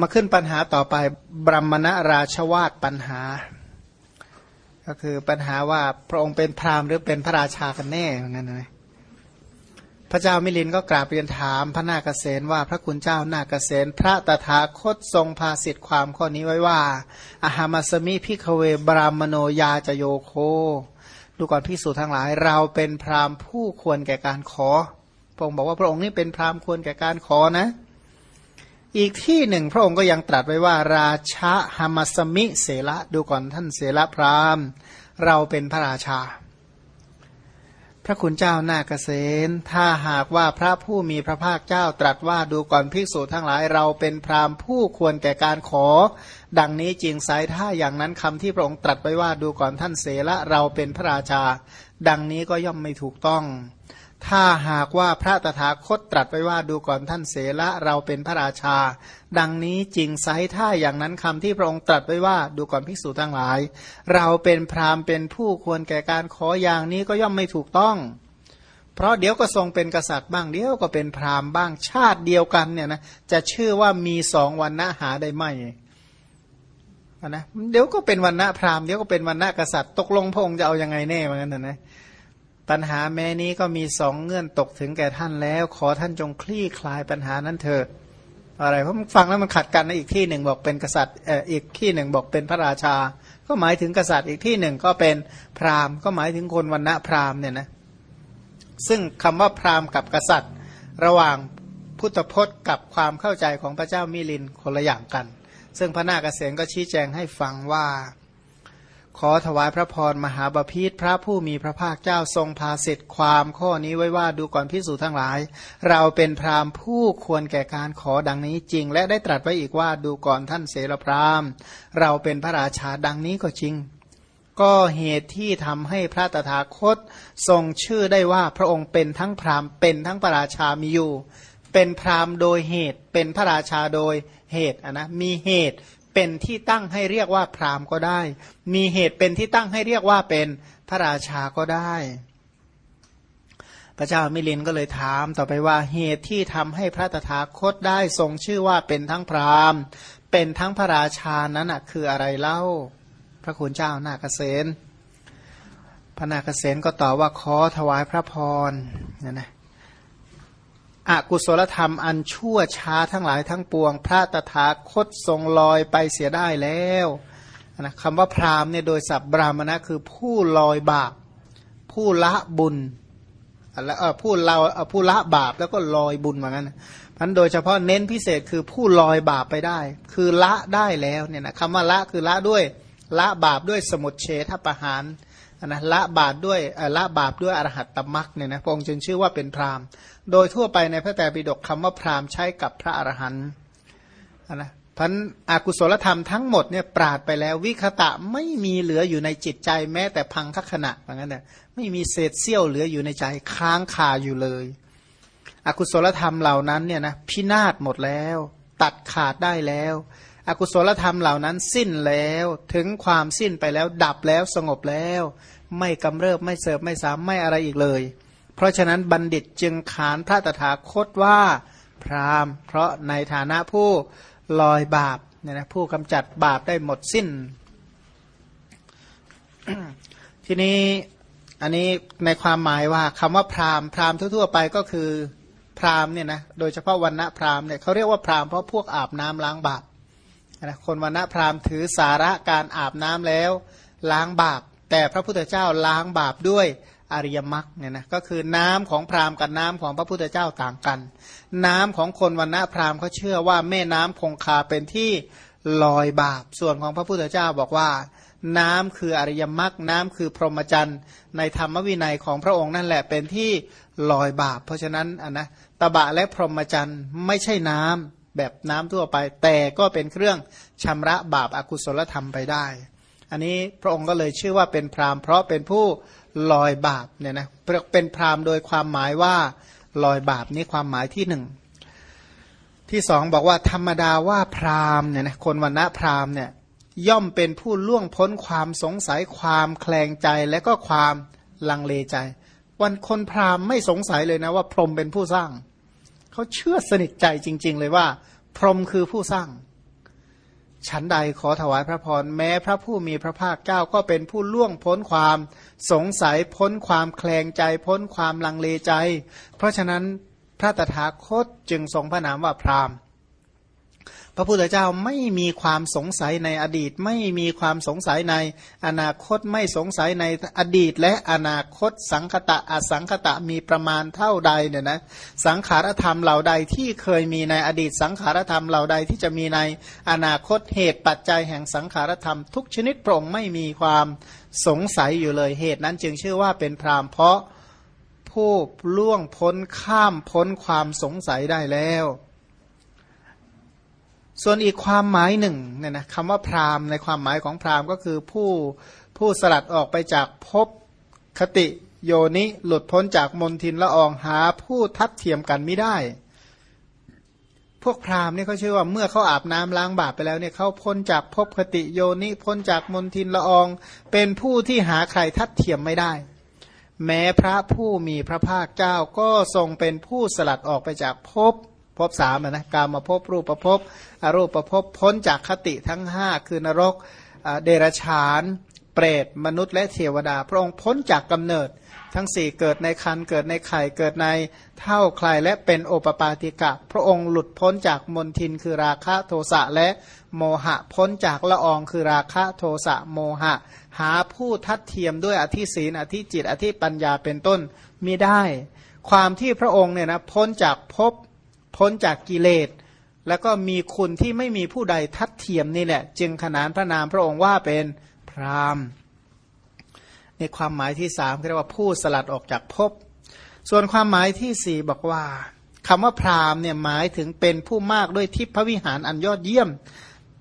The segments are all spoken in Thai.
มาขึ้นปัญหาต่อไปบรมณราชวาทปัญหา ก็คือปัญหาว่าพระองค์เป็นพราหมณ์หรือเป็นพระราชากันแน่เหมือนกันนะพระเจ้ามิลินก็กราบเรียนถามพระนาคเษนว่าพระคุณเจ้านาคเษนพระตถาคตทรงพาสิทธิความข้อนี้ไว้ว่าอาหามาสมิพิกเวบรามโนยาจโยโค ดูก่อนพิสูจน์ทั้งหลาย เราเป็นพราหมณ์ผู้ควรแก่การขอพระองค์บอกว่าพระองค์นี่เป็นพราหมณ์ควรแก่การขอนะ อีกที่หนึ่งพระองค์ก็ยังตรัสไว้ว่า ราชาหามสมิเสละดูก่อนท่านเสละพรามเราเป็นพระราชา พระคุณเจ้านาเกษตถ้าหากว่าพระผู้มีพระภาคเจ้าตรัสว่าดูก่อนภิกษุทั้งหลายเราเป็นพราหมณ์ผู้ควรแก่การขอ ดังนี้จริงไซถ้าอย่างนั้นคำที่พระองค์ตรัสไว้ว่าดูก่อนท่านเสละเราเป็นพระราชา ดังนี้ก็ย่อมไม่ถูกต้อง ถ้าหากว่าพระตถาคตตรัสไว้ว่าดูก่อนท่านเสละเราเป็นพระราชา ดังนี้จริงไซถ้าอย่างนั้นคำที่พระองค์ตรัสไว้ว่าดูก่อนภิกษุทั้งหลาย เราเป็นพราหมณ์เป็นผู้ควรแก่การขออย่างนี้ก็ย่อมไม่ถูกต้อง เพราะเดี๋ยวก็ทรงเป็นกษัตริย์บ้างเดี๋ยวก็เป็นพราหมณ์บ้างชาติเดียวกันเนี่ยนะจะชื่อว่ามีสองวันณะหาได้ไหมนะเดี๋ยวก็เป็นวันณะพราหมณ์เดี๋ยวก็เป็นวันณะกษัตริย์ ตกลงพระองค์จะเอาอยัางไงแน่เหมือนกันนะ ปัญหาแม้นี้ก็มีสองเงื่อนตกถึงแก่ท่านแล้ว ขอท่านจงคลี่คลายปัญหานั้นเถิดอะไรเพราะฟังแล้วมันขัดกันนะอีกที่หนึ่งบอกเป็นกษัตริย์เอ่ออีกที่หนึ่งบอกเป็นพระราชา ก็หมายถึงกษัตริย์อีกที่หนึ่งก็เป็นพราหมณ์ ก็หมายถึงคนวันณะพราหมณ์เนี่ยนะซึ่งคำว่าพราหมณ์กับกษัตริย์ ระหว่างพุทธพจน์กับความเข้าใจของพระเจ้ามิลินคนละอย่างกัน ซึ่งพระนาคเษนก็ชี้แจงให้ฟังว่า ขอถวายพระพรมหาบาพิษพระผู้มีพระภาคเจ้าทรงพาเสิทธิความข้อนี้ไว้ว่าดูก่อนพิสูจทั้งหลาย เราเป็นพราหมณ์ผู้ควรแก่การขอดังนี้จริง และได้ตรัสไว้อีกว่าดูก่อนท่านเสรพราหมณ์ เราเป็นพระราชาดังนี้ก็จริง ก็เหตุที่ทำให้พระตถาคตทรงชื่อได้ว่าพระองค์เป็นทั้งพราหมณ์เป็นทั้งพระราชามีอยู่ เป็นพราหมณ์โดยเหตุเป็นพระราชาโดยเหตุนะมีเหตุ เป็นที่ตั้งให้เรียกว่าพราหมณ์ก็ได้ มีเหตุเป็นที่ตั้งให้เรียกว่าเป็นพระราชาก็ได้ พระเจ้ามิลินก็เลยถามต่อไปว่าเหตุที่ทำให้พระตถาคตได้ทรงชื่อว่าเป็นทั้งพราหมณ์ เป็นทั้งพระราชานั้นคืออะไรเล่า พระคุณเจ้านาคเษนพระนาคเษนก็ตอบว่าขอถวายพระพรนะนะ อกุศลธรรมอันชั่วช้าทั้งหลายทั้งปวง พระตถาคตทรงลอยไปเสียได้แล้วนะคำว่าพราหมณ์เนี่ยโดยสับบรามณะคือผู้ลอยบาป ผู้ละบุญแล้วผู้เราผู้ละบาปแล้วก็ลอยบุญเหมือนกันพันโดยเฉพาะเน้นพิเศษคือผู้ลอยบาปไปได้ คือละได้แล้วเนี่ยนะคำว่าละคือละด้วยละบาปด้วยสมุดเฉทประหาร นะละบาปด้วยละบาปด้วยอรหัตตมรักเนี่ยนะพระองค์จึงชื่อว่าเป็นพราหมณ์โดยทั่วไปในพระแต่ปิฎกคำว่าพราหมณ์ใช้กับพระอรหันต์นะพันอากุศลธรรมทั้งหมดเนี่ยปราดไปแล้ววิคตะไม่มีเหลืออยู่ในจิตใจแม้แต่พังคขณะเหมือนกันเนี่ยไม่มีเศษเสี้ยวเหลืออยู่ในใจค้างคาอยู่เลย อกุศลธรรมเหล่านั้นเนี่ยนะพินาศหมดแล้ว ตัดขาดได้แล้ว อกุศลธรรมเหล่านั้นสิ้นแล้วถึงความสิ้นไปแล้ว ดับแล้วสงบแล้ว ไม่กำเริบไม่เสริมไม่สามไม่อะไรอีกเลย เพราะฉะนั้นบัณฑิตจึงขานพระตถาคตว่าพรามเพราะในฐานะผู้ลอยบาปเนี่ยนะผู้กำจัดบาปได้หมดสิ้น ทีนี้อันนี้ในความหมายว่าคำว่าพรามพรามทั่วๆไปก็คือพรามเนี่ยนะโดยเฉพาะวันณะพรามเนี่ยเขาเรียกว่าพรามเพราะพวกอาบน้ำล้างบาป นะคนวันณะพรามถือสาระการอาบน้ำแล้ว ล้างบาป แต่พระพุทธเจ้าล้างบาปด้วยอริยมรรคเนี่ยนะก็คือน้ำของพราหมณ์กับน้ำของพระพุทธเจ้าต่างกัน น้ำของคนวันณะพราหมณ์เขาเชื่อว่าแม่น้ำคงคาเป็นที่ลอยบาป ส่วนของพระพุทธเจ้าบอกว่า น้ำคืออริยมรรคน้ำคือพรหมจรรย์ ในธรรมวินัยของพระองค์นั่นแหละเป็นที่ลอยบาป เพราะฉะนั้นอะนะตบะและพรหมจรรย์ไม่ใช่น้ำ แบบน้ำทั่วไป แต่ก็เป็นเครื่องชำระบาปอากุศลธรรมไปได้ อันนี้พระองค์ก็เลยชื่อว่าเป็นพราหมณ์เพราะเป็นผู้ลอยบาปเนี่ยนะเป็นพราหมณ์โดยความหมายว่าลอยบาปนี่ความหมายที่หนึ่งที่สองบอกว่าธรรมดาว่าพราหมณ์เนี่ยนะคนวันณะพราหมณ์เนี่ยย่อมเป็นผู้ล่วงพ้นความสงสัยความแคลงใจและก็ความลังเลใจ วันคนพราหมณ์ไม่สงสัยเลยนะว่าพรหมเป็นผู้สร้าง เขาเชื่อสนิทใจจริง ๆ เลยว่า พรหมคือผู้สร้าง ฉันใดขอถวายพระพรแม้พระผู้มีพระภาคเจ้าก็เป็นผู้ล่วงพ้นความสงสัยพ้นความแคลงใจ พ้นความลังเลใจ เพราะฉะนั้นพระตถาคตจึงทรงพระนามว่าพราหมณ์ พระพุทธเจ้าไม่มีความสงสัยในอดีต ไม่มีความสงสัยในอนาคตไม่สงสัยในอดีต และอนาคตสังคตะอสังคตะมีประมาณเท่าใดเนี่ยนะสังขารธรรมเหล่าใดที่เคยมีในอดีต สังขารธรรมเหล่าใดที่จะมีในอนาคตเหตุปัจจัยแห่งสังขารธรรมทุกชนิดพระองค์ไม่มีความสงสัยอยู่เลยเหตุนั้นจึงชื่อว่าเป็นพรามเพราะผู้ล่วงพ้นข้ามพ้นความสงสัยได้แล้ว ส่วนอีกความหมายหนึ่งเนี่ยนะคำว่าพราหมณ์ในความหมายของพราหมณ์ก็คือผู้ผู้สลัดออกไปจากภพคติโยนิหลุดพ้นจากมนทินละอองหาผู้ทัดเทียมกันไม่ได้ พวกพราหมณ์เนี่ยเขาเชื่อว่าเมื่อเขาอาบน้ำล้างบาปไปแล้วเนี่ยเขาพ้นจากภพคติโยนิพ้นจากมนทินละออง เป็นผู้ที่หาใครทัดเทียมไม่ได้ แม้พระผู้มีพระภาคเจ้าก็ทรงเป็นผู้สลัดออกไปจากภพ ภพสามนะการมาพบรูปประพบอรูปประพบพ้นจากคติทั้งห้าคือนรกเดรฉาน เปรตมนุษย์และเทวดา พระองค์พ้นจากกำเนิด ทั้งสี่เกิดในคันเกิดในไข่เกิดในเท่าใครและเป็นโอปปาติกะ พระองค์หลุดพ้นจากมนทินคือราคะโทสะและโมหะพ้นจากละอองคือราคะโทสะโมหะ หาผู้ทัดเทียมด้วยอธิศีนอธิจิตอธิปัญญาเป็นต้นมิได้ ความที่พระองค์เนี่ยนะพ้นจากภพ พ้นจากกิเลส แล้วก็มีคุณที่ไม่มีผู้ใดทัดเทียมนี่แหละ จึงขนานพระนามพระองค์ว่าเป็นพรามในความหมายที่สามเรียกว่าผู้สลัดออกจากภพส่วนความหมายที่สี่บอกว่าคำว่าพรามเนี่ยหมายถึงเป็นผู้มากด้วยทิพวิหารอันยอดเยี่ยม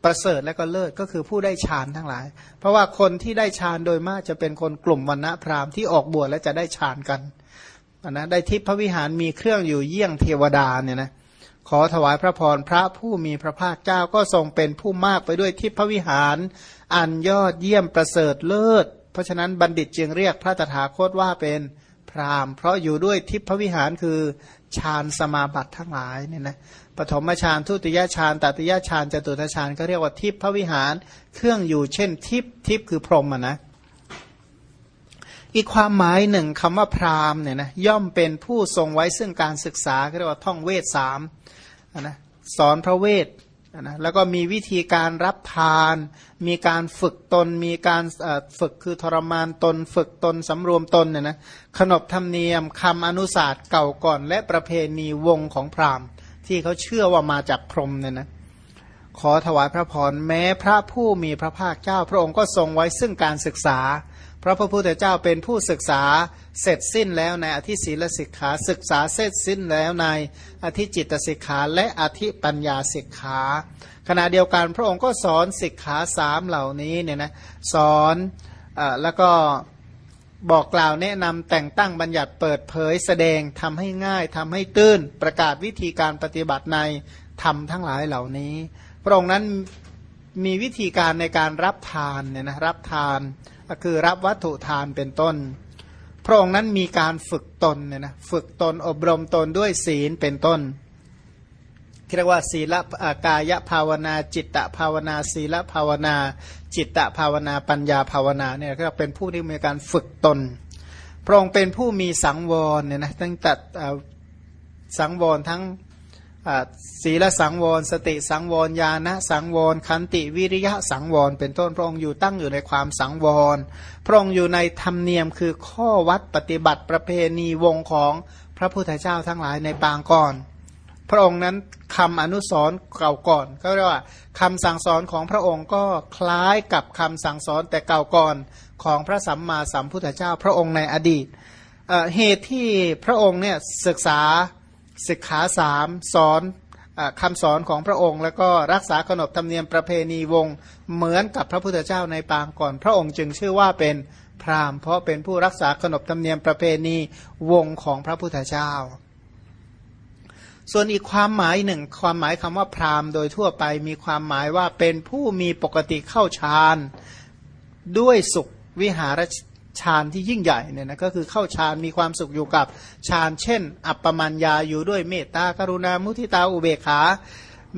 ประเสริฐและก็เลิศก็คือผู้ได้ฌานทั้งหลาย เพราะว่าคนที่ได้ฌานโดยมากจะเป็นคนกลุ่มวันณะพราหมณ์ที่ออกบวชและจะได้ฌานกันนะได้ทิพวิหารมีเครื่องอยู่เยี่ยงเทวดาเนี่ยนะ ขอถวายพระพรพระผู้มีพระภาคเจ้าก็ทรงเป็นผู้มากไปด้วยทิพวิหาร อันยอดเยี่ยมประเสริฐเลิศ เพราะฉะนั้นบัณฑิตจึงเรียกพระตถาคตว่าเป็นพราหมณ์เพราะอยู่ด้วยทิพวิหารคือฌานสมาบัติทั้งหลายเนี่ยนะปฐมฌานทุติยฌานตติยฌานจตุตฌานก็เรียกว่าทิพวิหาร เครื่องอยู่เช่นทิพทิพคือพรหมอะนะ อีกความหมายหนึ่งคำว่าพราหมณ์เนี่ยนะย่อมเป็นผู้ทรงไว้ซึ่งการศึกษาเรียกว่าท่องเวทสามนะสอนพระเวทนะแล้วก็มีวิธีการรับทาน มีการฝึกตน มีการฝึกคือทรมานตน ฝึกตนสำรวมตนเนี่ยนะขนบธรรมเนียมคำอนุศาสตร์เก่าก่อน และประเพณีวงของพราหมณ์ ที่เขาเชื่อว่ามาจากพรหมเนี่ยนะขอถวายพระพรแม้พระผู้มีพระภาคเจ้าพระองค์ก็ทรงไว้ซึ่งการศึกษา พระพระพุทธเจ้าเป็นผู้ศึกษาเสร็จสิ้นแล้วในอธิศีลสิกขาศึกษาเสร็จสิ้นแล้วในอธิจิตสิกขาและอธิปัญญาสิกขาขณะเดียวกันพระองค์ก็สอนสิกขาสามเหล่านี้เนี่ยนะสอนอแล้วก็บอกกล่าวแนะนำแต่งตั้งบัญญัติเปิดเผยแสดงทำให้ง่ายทำให้ตื้นประกาศวิธีการปฏิบัติในธรรมทั้งหลายเหล่านี้ พระองค์นั้นมีวิธีการในการรับทานเนี่ยนะรับทาน ก็คือรับวัตถุทานเป็นต้น พระองค์นั้นมีการฝึกตนเนี่ยนะฝึกตนอบรมตนด้วยศีลเป็นต้นเรียกว่าศีลกายภาวนา จิตตภาวนา ศีลภาวนา จิตตภาวนาปัญญาภาวนาเนี่ยก็เป็นผู้ที่มีการฝึกตน พระองค์เป็นผู้มีสังวรเนี่ยนะตั้งแต่สังวรทั้ง ศีลสังวร สติสังวรญาณสังวรขันติวิริยะสังวร เป็นต้นพระองค์อยู่ตั้งอยู่ในความสังวร พระองค์อยู่ในธรรมเนียมคือข้อวัดปฏิบัติประเพณีวงของพระพุทธเจ้าทั้งหลายในปางก่อน พระองค์นั้นคำอนุสรเก่าก่อนก็เรียกว่าคำสั่งสอนของพระองค์ก็คล้ายกับคำสั่งสอนแต่เก่าก่อนของพระสัมมาสัมพุทธเจ้า พระองค์ในอดีตเหตุที่พระองค์เนี่ยศึกษา สิกขาสามสอนคำสอนของพระองค์ แล้วก็รักษาขนบธรรมเนียมประเพณีวงเหมือนกับพระพุทธเจ้าในปางก่อน พระองค์จึงชื่อว่าเป็นพราหมณ์ เพราะเป็นผู้รักษาขนบธรรมเนียมประเพณีวงของพระพุทธเจ้า ส่วนอีกความหมายหนึ่ง ความหมายคำว่าพราหมณ์โดยทั่วไปมีความหมายว่าเป็นผู้มีปกติเข้าฌานด้วยสุขวิหาร ฌานที่ยิ่งใหญ่เนี่ยนะก็คือเข้าฌานมีความสุขอยู่กับฌานเช่น อัปปมัญญาอยู่ด้วยเมตตากรุณามุทิตาอุเบกขา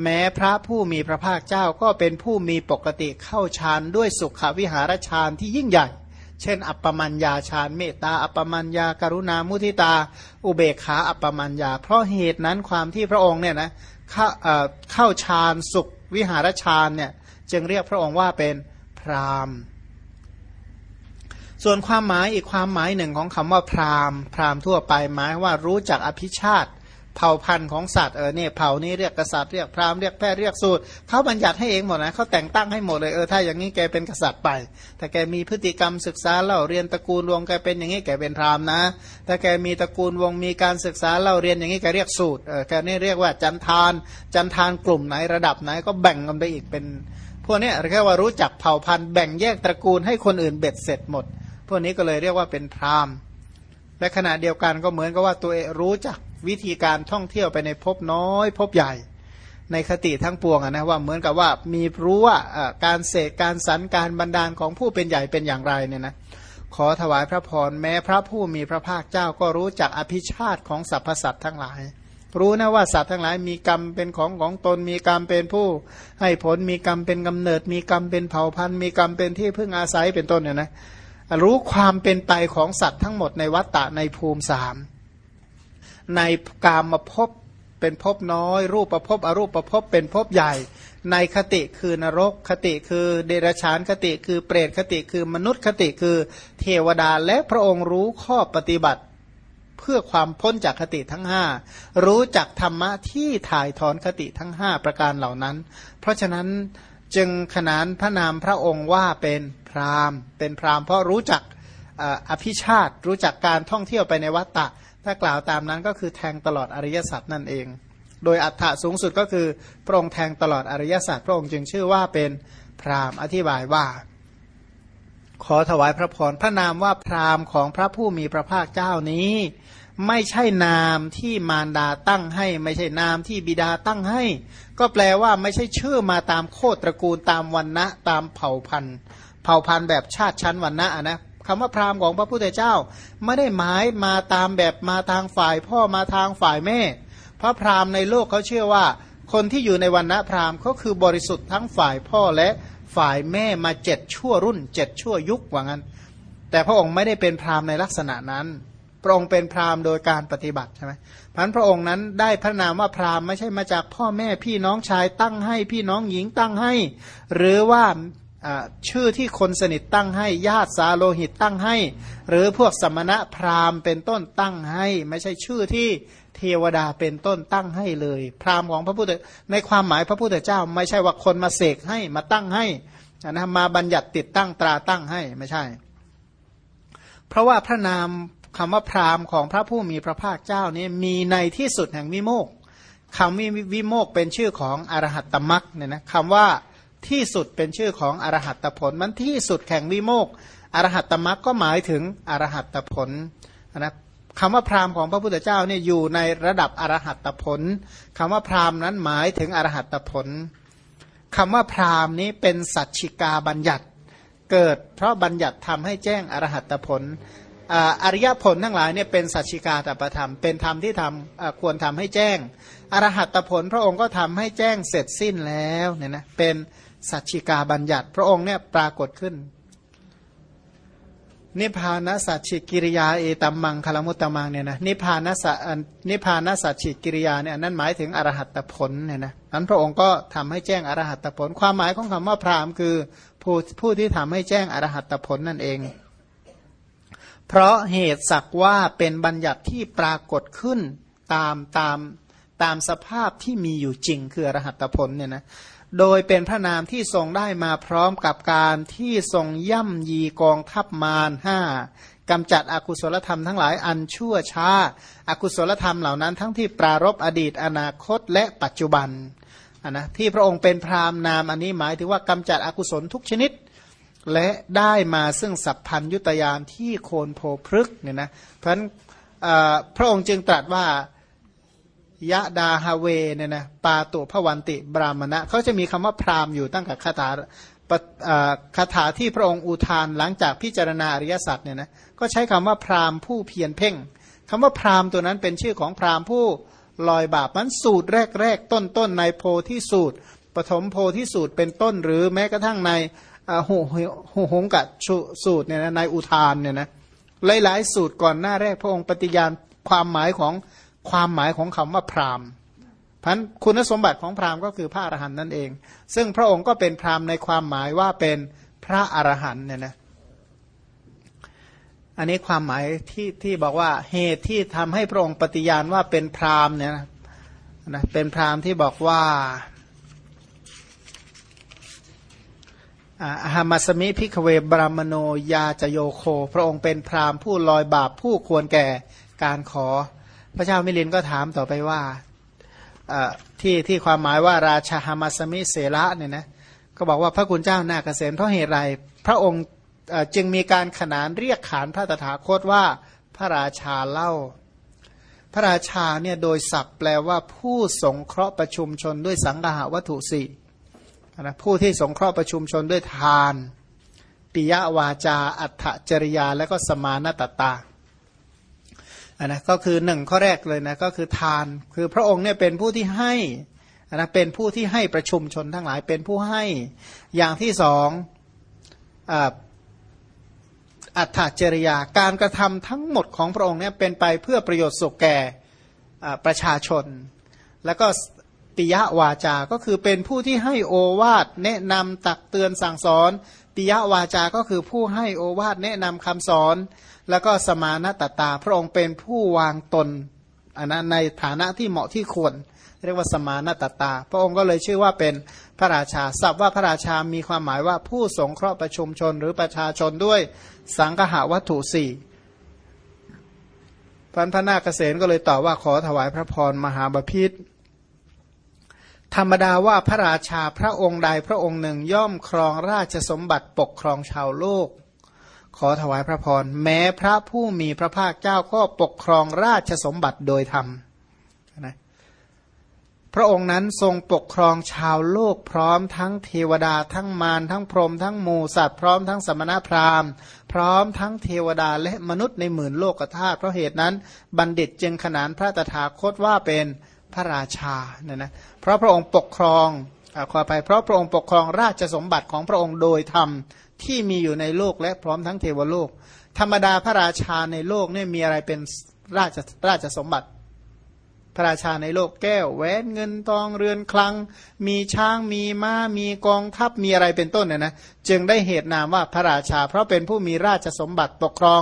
แม้พระผู้มีพระภาคเจ้าก็เป็นผู้มีปกติเข้าฌานด้วยสุขวิหารฌานที่ยิ่งใหญ่ เช่น อัปปมัญญาฌานเมตตาอัปปมัญญาการุณามุทิตา อุเบกขาอัปปมัญญา เพราะเหตุนั้นความที่พระองค์เนี่ยนะเข้าเข้าฌานสุขวิหารฌานเนี่ยจึงเรียกพระองค์ว่าเป็นพราม ส่วนความหมายอีกความหมายหนึ่งของคำว่าพรามพรามทั่วไปหมายว่ารู้จักอภิชาติเผ่าพันธุ์ของสัตว์เออเนี่ยเผ่านี้เรียกกษัตริย์เรียกพราหมณ์เรียกแพทย์เรียกสูตรเขาบัญญัติให้เองหมดนะเขาแต่งตั้งให้หมดเลยเออถ้าอย่างนี้แกเป็นกษัตริย์ไป แต่แกมีพฤติกรรมศึกษาเล่าเรียนตระกูลวงแกเป็นอย่างนี้แกเป็นพราหมณ์นะถ้าแกมีตระกูลวงมีการศึกษาเล่าเรียนอย่างนี้แกเรียกสูตรเออแกนี่เรียกว่าจันทาน จันทานกลุ่มไหนระดับไหนก็แบ่งกันไปอีกเป็น พวกนี้เรียกว่ารู้จักเผ่าพันธุ์แบ่งแยกตระกูลให้คนอื่นเบ็ดเสร็จหมด พวกนี้ก็เลยเรียกว่าเป็นพราหมณ์และขณะเดียวกันก็เหมือนกับว่าตัวเองรู้จักวิธีการท่องเที่ยวไปในภพน้อยภพใหญ่ ในคติทั้งปวงนะว่าเหมือนกับว่ามีรู้ว่าการเสกการสรรการบันดาลของผู้เป็นใหญ่เป็นอย่างไรเนี่ยนะขอถวายพระพรแม้พระผู้มีพระภาคเจ้าก็รู้จักอภิชาติของสรรพสัตว์ทั้งหลาย รู้นะว่าสัตว์ทั้งหลายมีกรรมเป็นของของตนมีกรรมเป็นผู้ ให้ผลมีกรรมเป็นกำเนิด มีกรรมเป็นเผ่าพันธุ์มีกรรมเป็นที่พึ่งอาศัยเป็นต้นเนี่ยนะ รู้ความเป็นไปของสัตว์ทั้งหมดในวัฏฏะในภูมิสามในกามมาพบเป็นภพน้อย รูปประพบอรูปประพบเป็นภพใหญ่ ในคติคือนรก คติคือเดรัจฉานคติคือเปรตคติคือมนุษย์คติคือเทวดาและพระองค์รู้ข้อปฏิบัติ เพื่อความพ้นจากคติทั้งห้ารู้จักธรรมะที่ถ่ายถอนคติทั้งห้าประการเหล่านั้น เพราะฉะนั้น จึงขนานพระนามพระองค์ว่าเป็นพรามเป็นพรามเพราะรู้จักอภิชาติ รู้จักการท่องเที่ยวไปในวัฏฏะถ้ากล่าวตามนั้นก็คือแทงตลอดอริยสัจนั่นเอง โดยอัฏฐะสูงสุดก็คือพระองค์แทงตลอดอริยสัจพระองค์จึงชื่อว่าเป็นพรามอธิบายว่า ขอถวายพระพรพระนามว่าพราหมณ์ของพระผู้มีพระภาคเจ้านี้ ไม่ใช่นามที่มารดาตั้งให้ ไม่ใช่นามที่บิดาตั้งให้ ก็แปลว่าไม่ใช่ชื่อมาตามโคตรตระกูลตามวันนะตามเผ่าพันธุ์ เผ่าพันธุ์แบบชาติชั้นวันนะนะคำว่าพราหมณ์ของพระพุทธเจ้า ไม่ได้หมายมาตามแบบมาทางฝ่ายพ่อมาทางฝ่ายแม่ เพราะพราหมณ์ในโลกเขาเชื่อว่า คนที่อยู่ในวันณะพราหมณ์เขาคือบริสุทธิ์ทั้งฝ่ายพ่อและ ฝ่ายแม่มาเจ็ดชั่วรุ่นเจ็ดชั่วยุคว่างั้น แต่พระองค์ไม่ได้เป็นพราหมณ์ในลักษณะนั้น พระองค์เป็นพราหมณ์โดยการปฏิบัติใช่ไหมพันพระองค์นั้นได้พระนามว่าพราหมณ์ไม่ใช่มาจากพ่อแม่พี่น้องชายตั้งให้พี่น้องหญิงตั้งให้ หรือว่าชื่อที่คนสนิทตั้งให้ญาติสาโลหิตตั้งให้ หรือพวกสมณะพราหมณ์เป็นต้นตั้งให้ ไม่ใช่ชื่อที่ เทวดาเป็นต้นตั้งให้เลย พราหมณ์ของพระพุทธในความหมายพระพุทธเจ้า ไม่ใช่ว่าคนมาเสกให้มาตั้งให้นะมาบัญญัติติดตั้งตราตั้งให้ไม่ใช่ เพราะว่าพระนามคำว่าพราหมณ์ของพระผู้มีพระภาคเจ้านี้มีในที่สุดแห่งวิโมกคำวิวิโมกเป็นชื่อของอรหัตตมักเนี่ยนะคำว่าที่สุดเป็นชื่อของอรหัตตผล มันที่สุดแข่งวิโมกอรหัตตมรรคก็หมายถึงอรหัตผลนะ คำว่าพราหมณ์ของพระพุทธเจ้าเนี่ยอยู่ในระดับอรหัตผลคำว่าพราหมณ์นั้นหมายถึงอรหัตผลคำว่าพราหมณ์นี้เป็นสัจฉิกาบัญญัติเกิด เพราะบัญญัติทำให้แจ้งอรหัตผลอริยผลทั้งหลายเนี่ยเป็นสัจฉิกาตประธรรม เป็นธรรมที่ทำควรทำให้แจ้ง อรหัตผล พระองค์ก็ทำให้แจ้งเสร็จสิ้นแล้วเนี่ยนะเป็นสัจฉิกาบัญญัติ พระองค์เนี่ยปรากฏขึ้น นิพพานสัจฉิกิริยาเอตัมมังคลมุตตมังเนี่ยนะนิพพานสันิพพานสัจฉิกิริยาเนี่ยนั่นหมายถึงอรหัตผลเนี่ยนะนั้นพระองค์ก็ทำให้แจ้งอรหัตผล ความหมายของคำว่าพราหมณ์คือผู้ผู้ที่ทำให้แจ้งอรหัตผลนั่นเอง เพราะเหตุสักว่าเป็นบัญญัติที่ปรากฏขึ้นตามตามตามสภาพที่มีอยู่จริงคืออรหัตผลเนี่ยนะ โดยเป็นพระนามที่ทรงได้มาพร้อมกับการที่ทรงย่ำยีกองทัพมารห้ากำจัดอกุศลธรรมทั้งหลายอันชั่วช้าอากุศลธรรมเหล่านั้นทั้งที่ปรารบอดีตอนาคตและปัจจุบันนนะที่พระองค์เป็นพรามนามอันนี้หมายถึงว่ากำจัดอกุศลทุกชนิด และได้มาซึ่งสัพพัญยุตยานที่โคนโพพฤกเนี่ยนะเพราะฉะนั้นพระองค์จึงตรัสว่า ยะดาฮาเวเนี่ยนะปาตุพวันติบรามณะเขาจะมีคำว่าพรามอยู่ตั้งแต่คาถาคาถาที่พระองค์อุทานหลังจากพิจารณาอริยสัจเนี่ยนะก็ใช้คำว่าพรามผู้เพียรเพ่งคำว่าพรามตัวนั้นเป็นชื่อของพรามผู้ลอยบาปมันสูตรแรกๆ ต้นๆในโพธิสูตร ปฐมโพธิสูตรเป็นต้นหรือแม้กระทั่งในหูหูหงกัดสูตรเนี่ยนะในอุทานเนี่ยนะหลายๆสูตรก่อนหน้าแรกพระองค์ปฏิญาณความหมายของ ความหมายของคำว่าพราหมณ์พันคุณสมบัติของพราหมณ์ก็คือพระอรหันต์นั่นเอง ซึ่งพระองค์ก็เป็นพราหมณ์ในความหมายว่าเป็นพระอรหันต์เนี่ยนะอันนี้ความหมายที่ที่บอกว่าเหตุที่ทำให้พระองค์ปฏิญาณว่าเป็นพราหมณ์เนี่ยนะนะเป็นพราหมณ์ที่บอกว่าอาหามัสมิพิกเวบรามโนยาจโยโค พระองค์เป็นพราหมณ์ผู้ลอยบาปผู้ควรแก่การขอ พระเจ้ามิลินก็ถามต่อไปว่าที่ที่ความหมายว่าราชาหามัสมิเสระเนี่ยนะก็บอกว่าพระคุณเจ้านาเกษมเพราะเหตุไรพระองค์จึงมีการขนานเรียกขานพระตถาคตว่าพระราชาเล่า พระราชาเนี่ยโดยศัพท์แปลว่าผู้สงเคราะห์ประชุมชนด้วยสังหาวัตถุสี่นะผู้ที่สงเคราะห์ประชุมชนด้วยทาน ปิยวาจา อัตจริยาและก็สมานตตา นนะก็คือหนึ่งข้อแรกเลยนะก็คือทาน คือพระองค์เนี่ยเป็นผู้ที่ให้นนะเป็นผู้ที่ให้ประชุมชนทั้งหลายเป็นผู้ให้อย่างที่สองอัตถจริยาการกระทำทั้งหมดของพระองค์เนี่ยเป็นไปเพื่อประโยชน์สุขแก่ประชาชน แล้วก็ปิยวาจา ก็คือเป็นผู้ที่ให้โอวาทแนะนำตักเตือนสั่งสอนปิยวาจา ก็คือผู้ให้โอวาทแนะนำคำสอน แล้วก็สมานตตา พระองค์เป็นผู้วางตนอันนั้นในฐานะที่เหมาะที่ควร เรียกว่าสมานตตา พระองค์ก็เลยชื่อว่าเป็นพระราชาศัพท์ว่าพระราชามีความหมายว่าผู้สงเคราะห์ประชุมชนหรือประชาชนด้วยสังหาวัตถุสี่พันพระนาคเษนก็เลยตอบว่าขอถวายพระพรมหาบพิษธรรมดาว่าพระราชาพระองค์ใดพระองค์หนึ่งย่อมครองราชสมบัติปกครองชาวโลก ขอถวายพระพร แม้พระผู้มีพระภาคเจ้าก็ปกครองราชสมบัติโดยธรรมนะพระองค์นั้นทรงปกครองชาวโลกพร้อมทั้งเทวดาทั้งมารทั้งพรหมทั้งหมูสัตว์พร้อมทั้งสมณพราหมณ์ พร้อมทั้งเทวดาและมนุษย์ในหมื่นโลกธาตุเพราะเหตุนั้นบัณฑิตจึงขนานพระตถาคตว่าเป็นพระราชาเนี่ยนะเพราะพระองค์ปกครองอขอไปเพราะพระองค์ปกครองราชสมบัติของพระองค์โดยธรรม ที่มีอยู่ในโลกและพร้อมทั้งเทวโลก ธรรมดาพระราชาในโลกเนี่ยมีอะไรเป็นราชราชสมบัติ พระราชาในโลกแก้วแหวนเงินทองเรือนคลัง มีช้างมีม้ามีกองทัพมีอะไรเป็นต้นเนี่ยนะจึงได้เหตุนามว่าพระราชา เพราะเป็นผู้มีราชสมบัติปกครอง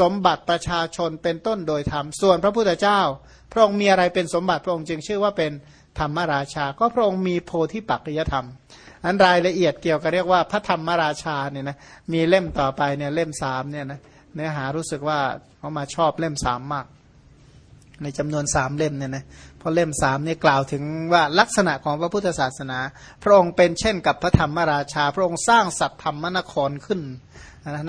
สมบัติประชาชนเป็นต้นโดยธรรมส่วนพระพุทธเจ้า พระองค์มีอะไรเป็นสมบัติพระองค์จึงชื่อว่าเป็นธรรมราชา ก็พระองค์มีโพธิปักจยธรรม อันรายละเอียดเกี่ยวกับเรียกว่าพระธรรมราชาเนี่ยนะมีเล่มต่อไปเนี่ยเล่มสามเนี่ยนะเนื้อหารู้สึกว่าเขามาชอบเล่มสามมาก ในจำนวนสามเล่มเนี่ยนะเพราะเล่มสามเนี่ยกล่าวถึงว่าลักษณะของพระพุทธศาสนา พระองค์เป็นเช่นกับพระธรรมราชา พระองค์สร้างสัตธรรมนครขึ้น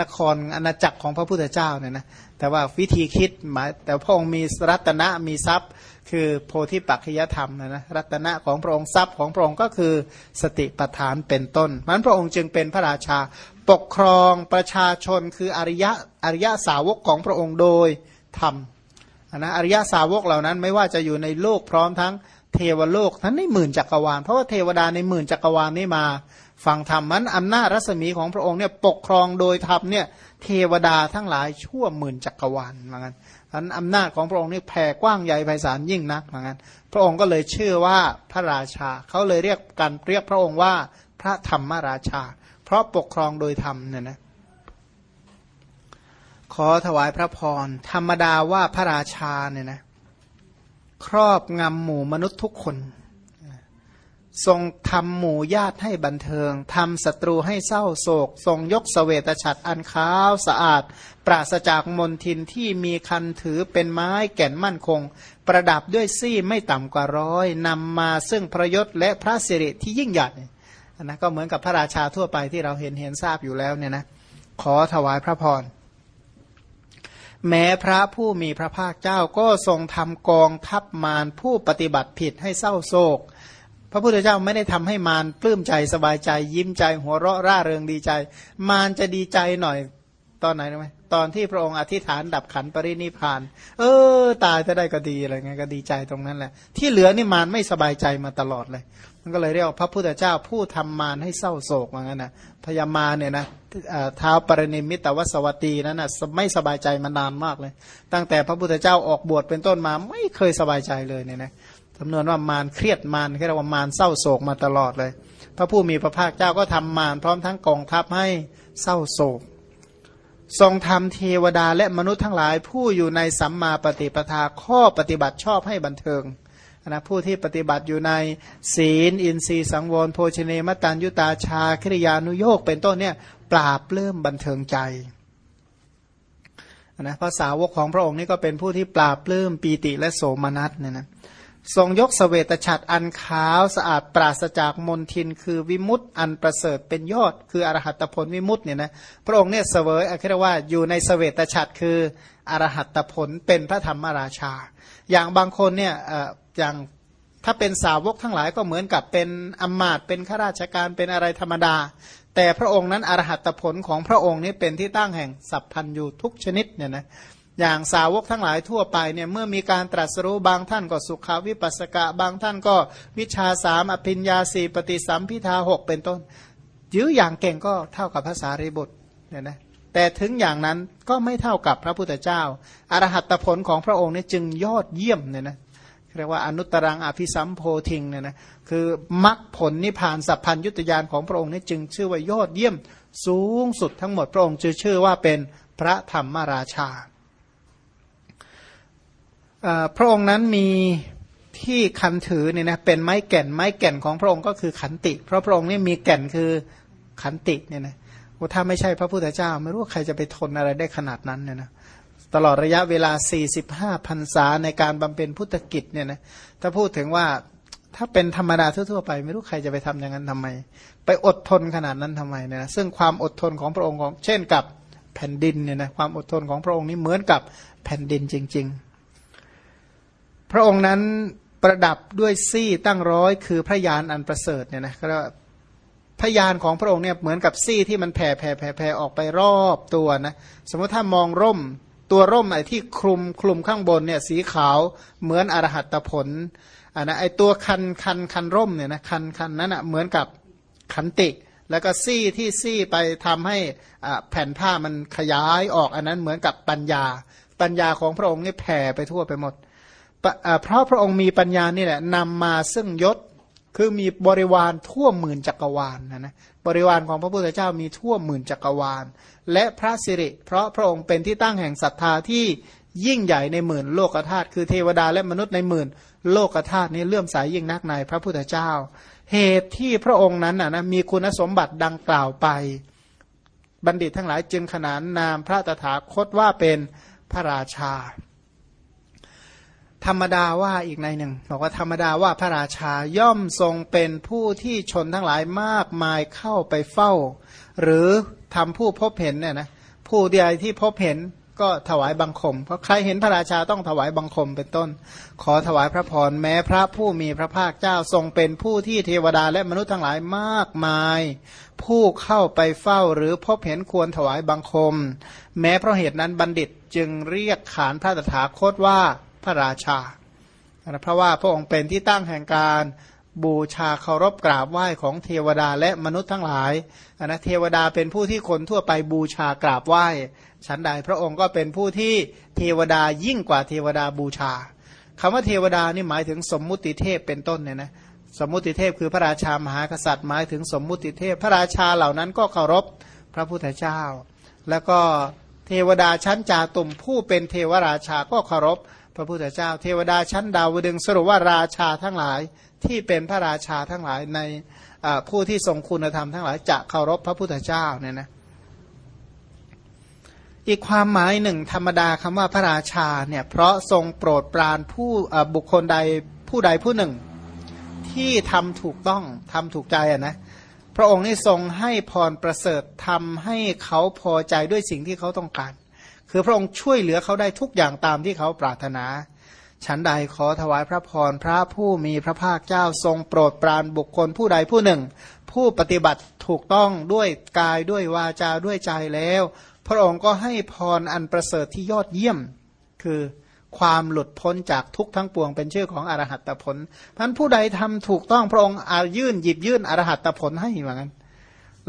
นครอาณาจักรของพระพุทธเจ้าเนี่ยนะแต่ว่าวิธีคิดหมายแต่พระองค์มีรัตนะมีทรัพย์ คือโพธิปัจจยธรรมนะนะรัตนะของพระองค์ทรัพย์ของพระองค์ก็คือสติปัฏฐานเป็นต้นมันพระองค์จึงเป็นพระราชาปกครองประชาชนคืออริยะอริยะสาวกของพระองค์โดยธรรมนะอริยะสาวกเหล่านั้นไม่ว่าจะอยู่ในโลกพร้อมทั้ง เทวโลกทั้งในหมื่นจักรวาลเพราะว่าเทวดาในหมื่นจักรวาลนี้มาฟังธรรมมันอำนาจรัศมีของพระองค์เนี่ยปกครองโดยธรรมเนี่ยเทวดาทั้งหลายชั่วหมื่นจักรวาลเหมือนกันอันอำนาจของพระองค์นี่แผ่กว้างใหญ่ไพศาลยิ่งนักเหมือนกันพระองค์ก็เลยชื่อว่าพระราชาเขาเลยเรียกกันเรียกพระองค์ว่าพระธรรมราชา เพราะปกครองโดยธรรมเนี่ยนะขอถวายพระพรธรรมดาว่าพระราชาเนี่ยนะ ครอบงำหมู่มนุษย์ทุกคน ทรงทำหมู่ญาติให้บันเทิงทำศัตรูให้เศร้าโศก ทรงยกสเสวตฉัตรอันขาวสะอาด ปราศจากมนทินที่มีคันถือเป็นไม้แก่นมั่นคง ประดับด้วยซี่ไม่ต่ำกว่าร้อยนำมาซึ่งพระยศและพระสิริที่ยิ่งใหญ่นะก็เหมือนกับพระราชาทั่วไปที่เราเห็นเห็นทราบอยู่แล้วเนี่ยนะขอถวายพระพร แม้พระผู้มีพระภาคเจ้าก็ทรงทำกองทัพมารผู้ปฏิบัติผิดให้เศร้าโศก พระพุทธเจ้าไม่ได้ทำให้มารปลื้มใจสบายใจ ยิ้มใจหัวเราะร่าเริงดีใจ มารจะดีใจหน่อยตอนไหนรู้ไหม ตอนที่พระองค์อธิษฐานดับขันปรินิพาน เออ ตายจะได้ก็ดีอะไรเงี้ยก็ดีใจตรงนั้นแหละ ที่เหลือนี่มารไม่สบายใจมาตลอดเลย มันก็เลยเรียกว่าพระพุทธเจ้าผู้ทำมารให้เศร้าโศกว่างั้นนะพยามารเนี่ยนะเท้าปรินิมิตวสวัตีนั้นนะไม่สบายใจมานานมากเลย ตั้งแต่พระพุทธเจ้าออกบวชเป็นต้นมาไม่เคยสบายใจเลยเนี่ยนะจำนวนว่ามารเครียดมารแค่ว่ามารเศร้าโศกมาตลอดเลย พระผู้มีพระภาคเจ้าก็ทำมารพร้อมทั้งกองทัพให้เศร้าโศก ทรงทำเทวดาและมนุษย์ทั้งหลาย ผู้อยู่ในสัมมาปฏิปทาข้อปฏิบัติชอบให้บันเทิงนะผู้ที่ปฏิบัติอยู่ในศีล อินทรีย์สังวรโภชเนมตันยุตาชาคริยานุโยกเป็นต้นเนี่ยปราบเริ่มบันเทิงใจนะภาษาวกของพระองค์นี่ก็เป็นผู้ที่ปราบเริ่มปีติและโสมนัสเนี่ยนะ ทรงยกสเสวตฉัตรอันขาวสะอาดปราศจากมนทิน คือวิมุตต์อันประเสริฐเป็นยอด คืออรหัตผลวิมุตต์เนี่ยนะพระองค์เนี่ยเสวยอคิรว่าอยู่ในสเสวตฉัตรคืออรหัตผลเป็นพระธรรมราชา อย่างบางคนเนี่ยอย่างถ้าเป็นสาวกทั้งหลายก็เหมือนกับเป็นอมมาตเป็นข้าราชการเป็นอะไรธรรมดา แต่พระองค์นั้นอรหัตผลของพระองค์นี้เป็นที่ตั้งแห่งสัพพันยูทุกชนิดเนี่ยนะ อย่างสาวกทั้งหลายทั่วไปเนี่ยเมื่อมีการตรัสรู้บางท่านก็สุขาวิปัสสกะ บางท่านก็วิชาสามอภิญญาสี่ปฏิสัมพิทาหกเป็นต้นยื้ออย่างเก่งก็เท่ากับภาษารีบุตรเนี่ยนะแต่ถึงอย่างนั้นก็ไม่เท่ากับพระพุทธเจ้าอรหัตผลของพระองค์นี่จึงยอดเยี่ยมเนี่ยนะเรียกว่าอนุตรังอภิสัมโพธิงเนี่ยนะคือมรรคผลนิพพานสัพพัญยุตยานของพระองค์นี่จึงชื่อว่ายอดเยี่ยมสูงสุดทั้งหมดพระองค์จึงชื่อว่าเป็นพระธรรมราชา พระองค์นั้นมีที่คันถือเนี่ยนะเป็นไม้แก่นไม้แก่นของพระองค์ก็คือขันติ เพราะพระองค์นี่มีแก่นคือขันติเนี่ยนะถ้าไม่ใช่พระพุทธเจ้า ไม่รู้ใครจะไปทนอะไรได้ขนาดนั้นเนี่ยนะตลอดระยะเวลา 45พรรษาในการบำเพ็ญพุทธกิจเนี่ยนะถ้าพูดถึงว่าถ้าเป็นธรรมดาทั่วๆไป ไม่รู้ใครจะไปทำอย่างนั้นทำไม ไปอดทนขนาดนั้นทำไมเนี่ยนะซึ่งความอดทนของพระองค์ของเช่นกับแผ่นดินเนี่ยนะความอดทนของพระองค์นี้เหมือนกับแผ่นดินจริง ๆ พระองค์นั้นประดับด้วยซี่ตั้งร้อยคือพระยานอันประเสริฐเนี่ยนะก็พระยานของพระองค์เนี่ยเหมือนกับซี่ที่มันแผ่แผ่แผ่แผ่ออกไปรอบตัวนะสมมติถ้ามองร่มตัวร่มไอ้ที่คลุมคลุมข้างบนเนี่ยสีขาวเหมือนอรหัตผลอ่านะไอ้ตัวคันคันคันร่มเนี่ยนะคันคันนั้นอะเหมือนกับขันติ แล้วก็ซี่ที่ซี่ไปทำให้แผ่นผ้ามันขยายออกอันนั้นเหมือนกับปัญญา ปัญญาของพระองค์นี่แผ่ไปทั่วไปหมด เพราะพระองค์มีปัญญานี่แหละนำมาซึ่งยศคือมีบริวารทั่วหมื่นจักรวาลนนะนะบริวารของพระพุทธเจ้ามีทั่วหมื่นจักรวาล และพระสิริ เพราะพระองค์เป็นที่ตั้งแห่งศรัทธาที่ยิ่งใหญ่ในหมื่นโลกธาตุคือเทวดาและมนุษย์ในหมื่น โลกธาตุนี้เลื่อมสายยิ่งนักในพระพุทธเจ้า เหตุที่พระองค์นั้นนะนะมีคุณสมบัติดังกล่าวไป บัณฑิตทั้งหลายจึงขนานนามพระตถาคตว่าเป็นพระราชา ธรรมดาว่าอีกในหนึ่งบอกว่าธรรมดาว่าพระราชาย่อมทรงเป็นผู้ที่ชนทั้งหลายมากมายเข้าไปเฝ้า หรือทำผู้พบเห็นเนี่ยนะผู้ใดที่พบเห็นก็ถวายบังคม เพราะใครเห็นพระราชาต้องถวายบังคมเป็นต้น ขอถวายพระพรแม้พระผู้มีพระภาคเจ้าทรงเป็นผู้ที่เทวดาและมนุษย์ทั้งหลายมากมาย ผู้เข้าไปเฝ้าหรือพบเห็นควรถวายบังคม แม้เพราะเหตุนั้นบัณฑิตจึงเรียกขานพระตถาคตว่า พระราชาเพราะว่าพระองค์เป็นที่ตั้งแห่งการบูชาเคารพกราบไหว้ของเทวดาและมนุษย์ทั้งหลายนะเทวดาเป็นผู้ที่คนทั่วไปบูชากราบไหว้ฉันใดพระองค์ก็เป็นผู้ที่เทวดายิ่งกว่าเทวดาบูชาคำว่าเทวดานี่หมายถึงสมมุติเทพเป็นต้นเนี่ยนะสมมุติเทพคือพระราชามหากษัตริย์หมายถึงสมมุติเทพ พระราชาเหล่านั้นก็เคารพพระพุทธเจ้า แล้วก็เทวดาชั้นจาตุ่มผู้เป็นเทวราชาก็เคารพ พระพุทธเจ้า เทวดาชั้นดาวดึงสรุปว่าราชาทั้งหลายที่เป็นพระราชาทั้งหลายในผู้ที่ทรงคุณธรรมทั้งหลายจะเคารพพระพุทธเจ้าเนี่ยนะอีกความหมายหนึ่ง ธรรมดาคำว่าพระราชาเนี่ยเพราะทรงโปรดปรานผู้บุคคลใดผู้ใดผู้หนึ่ง ที่ทำถูกต้องทำถูกใจอะนะพระองค์นี่ทรงให้พรประเสริฐทำให้เขาพอใจด้วยสิ่งที่เขาต้องการ คือพระองค์ช่วยเหลือเขาได้ทุกอย่างตามที่เขาปรารถนาฉันใดขอถวายพระพรพระผู้มีพระภาคเจ้าทรงโปรดปรานบุคคลผู้ใดผู้หนึ่ง ผู้ปฏิบัติถูกต้องด้วยกายด้วยวาจาด้วยใจแล้ว พระองค์ก็ให้พรอันประเสริฐที่ยอดเยี่ยม คือความหลุดพ้นจากทุกทั้งปวงเป็นชื่อของอรหัตผลพันผู้ใดทำถูกต้องพระองค์อายื่นหยิบยื่นอรหัตผลให้เหมือนกัน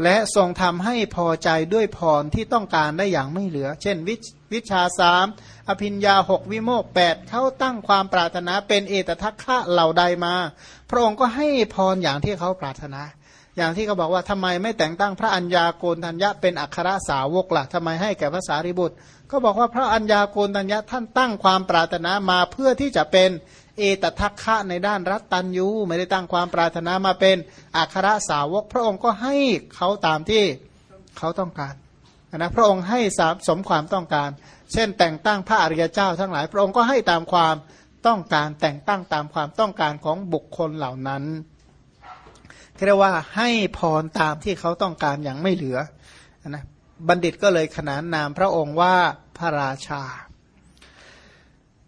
และทรงทำให้พอใจด้วยพรที่ต้องการได้อย่างไม่เหลือ เช่นวิวชาสามอภิญญาหกวิโมกแปดเขาตั้งความปรารถนาเป็นเอตทัคคะเหล่าใดมา พระองค์ก็ให้พรอย่างที่เขาปรารถนา อย่างที่เขาบอกว่าทำไมไม่แต่งตั้งพระัญญาโกณทัญญะเป็นอัครสาวกละ่ะทำไมให้แก่ภาษาริบุตร ก็บอกว่าพระัญญาโกณทัญญะท่านตั้งความปรารถนามาเพื่อที่จะเป็น เอตทัคคะในด้านรัตตัญยูไม่ได้ตั้งความปรารถนามาเป็นอัครสาวก พระองค์ก็ให้เขาตามที่เขาต้องการนะพระองค์ให้สมความต้องการ เช่น แต่งตั้งพระอริยเจ้าทั้งหลาย พระองค์ก็ให้ตามความต้องการแต่งตั้งตามความต้องการของบุคคลเหล่านั้นเรียกว่าให้พรตามที่เขาต้องการอย่างไม่เหลือนะบัณฑิตก็เลยขนานนามพระองค์ว่าพระราชา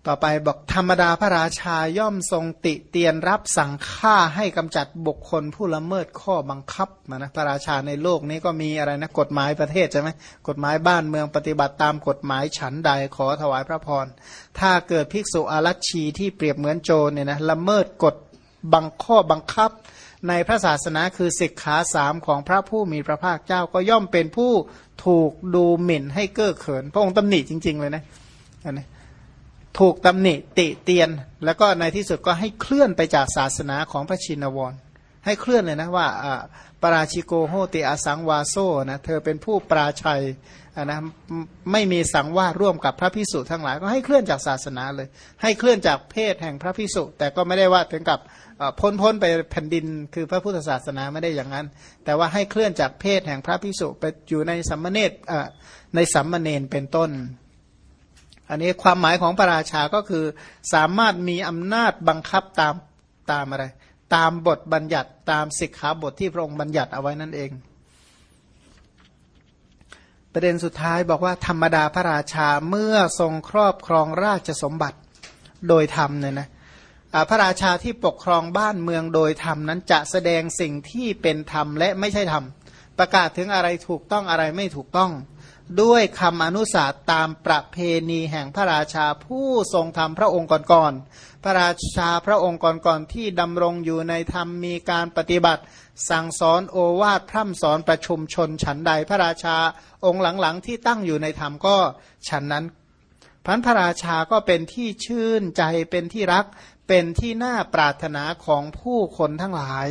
ต่อไปบอกธรรมดาพระราชาย่อมทรงติเตียนรับสั่งฆ่าให้กำจัดบุคคลผู้ละเมิดข้อบังคับมานะพระราชาในโลกนี้ก็มีอะไรนะกฎหมายประเทศใช่ไหมกฎหมายบ้านเมืองปฏิบัติตามกฎหมายฉันใดขอถวายพระพร ถ้าเกิดภิกษุอารัชชีที่เปรียบเหมือนโจรเนี่ยนะละเมิดกฎบังข้อบังคับ ในพระศาสนาคือสิกขาสามของพระผู้มีพระภาคเจ้าก็ย่อมเป็นผู้ถูกดูหมิ่นให้เก้อเขิน พระองค์ตำหนิจริง ๆ เลยนะอันะ ถูกตำหนิติเตียน แล้วก็ในที่สุดก็ให้เคลื่อนไปจากศาสนาของพระชินวร ให้เคลื่อนเลยนะว่าปราชิโกโหติอสังวาโซนะเธอเป็นผู้ปราชัยนะไม่มีสังวาสร่วมกับพระพิสุทั้งหลาย ก็ให้เคลื่อนจากศาสนาเลย ให้เคลื่อนจากเพศแห่งพระพิสุแต่ก็ไม่ได้ว่าถึงกับพ้นพ้นไปแผ่นดิน คือพระพุทธศาสนาไม่ได้อย่างนั้น แต่ว่าให้เคลื่อนจากเพศแห่งพระพิสุไปอยู่ในสัมมเนตในสัมมเนนเป็นต้น อันนี้ความหมายของพระราชาก็คือ สามารถมีอำนาจบังคับตามตามอะไร ตามบทบัญญัติตามสิกขาบทที่พระองค์บัญญัติเอาไว้นั่นเอง ประเด็นสุดท้ายบอกว่าธรรมดาพระราชาเมื่อทรงครอบครองราชสมบัติโดยธรรมเนี่ยนะพระราชาที่ปกครองบ้านเมืองโดยธรรมนั้นจะแสดงสิ่งที่เป็นธรรมและไม่ใช่ธรรม ประกาศถึงอะไรถูกต้องอะไรไม่ถูกต้อง ด้วยคำอนุสาสตามประเพณีแห่งพระราชาผู้ทรงธรรมพระองค์ก่อนๆพระราชาพระองค์ก่อนๆที่ดำรงอยู่ในธรรมมีการปฏิบัติ สั่งสอนโอวาทพร่ำสอนประชุมชนฉันใดพระราชาองค์หลังๆ ที่ตั้งอยู่ในธรรมก็ฉันนั้นพันพระราชาก็เป็นที่ชื่นใจเป็นที่รัก เป็นที่น่าปรารถนาของผู้คนทั้งหลาย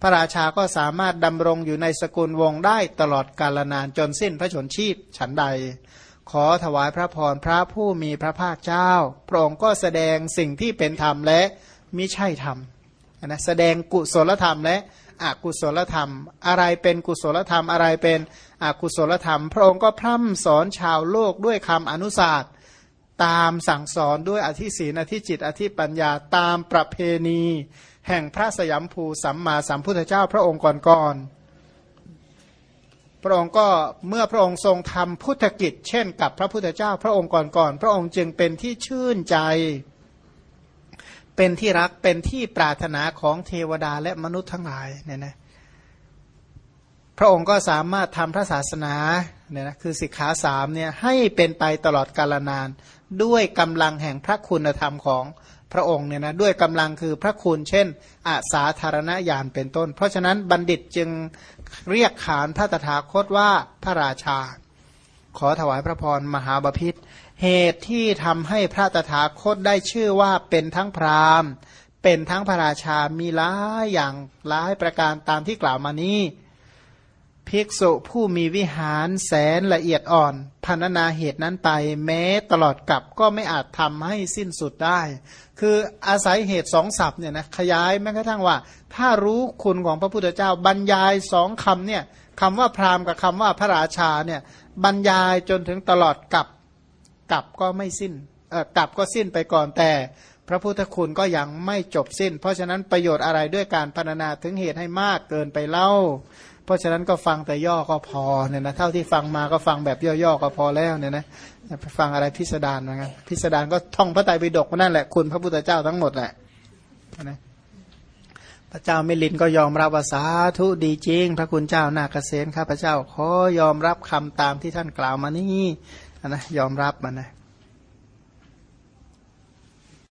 พระราชาก็สามารถดำรงอยู่ในสกุลวงได้ตลอดกาลนานจนสิ้นพระชนชีพฉันใด ขอถวายพระพรพระผู้มีพระภาคเจ้า พระองค์ก็แสดงสิ่งที่เป็นธรรมและมิใช่ธรรมนะแสดงกุศลธรรมและอกุศลธรรม อะไรเป็นกุศลธรรมอะไรเป็นอกุศลธรรม พระองค์ก็พร่ำสอนชาวโลกด้วยคำอนุสาสต ตามสั่งสอนด้วยอธิศีนอธิจิต อธิปัญญาตามประเพณี แห่งพระสยามภูสัมมาสัมพุทธเจ้าพระองค์ก่อนๆพระองค์ก็เมื่อพระองค์ทรงทำพุทธกิจ เช่นกับพระพุทธเจ้าพระองค์ก่อนๆพระองค์จึงเป็นที่ชื่นใจ เป็นที่รักเป็นที่ปรารถนาของเทวดาและมนุษย์ทั้งหลายเนี่ยนะพระองค์ก็สามารถทำพระศาสนาเนี่ยนะคือสิกขาสามเนี่ยให้เป็นไปตลอดกาลนาน ด้วยกำลังแห่งพระคุณธรรมของพระองค์เนี่ยนะด้วยกำลังคือพระคุณเช่น อาสาธารณญาณเป็นต้น เพราะฉะนั้นบัณฑิตจึงเรียกขานพระตถาคตว่าพระราชา ขอถวายพระพรมหาบาพิษเหตุที่ทำให้พระตถาคตได้ชื่อว่าเป็นทั้งพราหมณ์ เป็นทั้งพระราชามีหลายอย่างหลายประการตามที่กล่าวมานี้ ภิกษุผู้มีวิหารแสนละเอียดอ่อนพันนาเหตุนั้นไป แม้ตลอดกับก็ไม่อาจทำให้สิ้นสุดได้ คืออาศัยเหตุสองศัพท์เนี่ยนะขยายแม้กระทั่งว่า ถ้ารู้คุณของพระพุทธเจ้าบรรยายสองคำเนี่ยคำว่าพราหมณ์กับคำว่าพระราชาเนี่ยบรรยายจนถึงตลอดกับกับก็ไม่สิ้นเออกับก็สิ้นไปก่อนแต่พระพุทธคุณก็ยังไม่จบสิ้น เพราะฉะนั้นประโยชน์อะไรด้วยการพรรณนาถึงเหตุให้มากเกินไปเล่า เพราะฉะนั้นก็ฟังแต่ย่อก็พอเนี่ยนะเท่าที่ฟังมาก็ฟังแบบย่อๆก็พอแล้วเนี่ยนะไปฟังอะไรพิสดารเหมือนกันพิสดารก็ท่องพระไตรปิฎกนั่นแหละคุณพระพุทธเจ้าทั้งหมดแหละนะพระเจ้ามิลินก็ยอมรับว่าสาธุดีจริง พระคุณเจ้านาเกษตรข้าพระเจ้าขอยอมรับคำตามที่ท่านกล่าวมานี่นะยอมรับมันนะ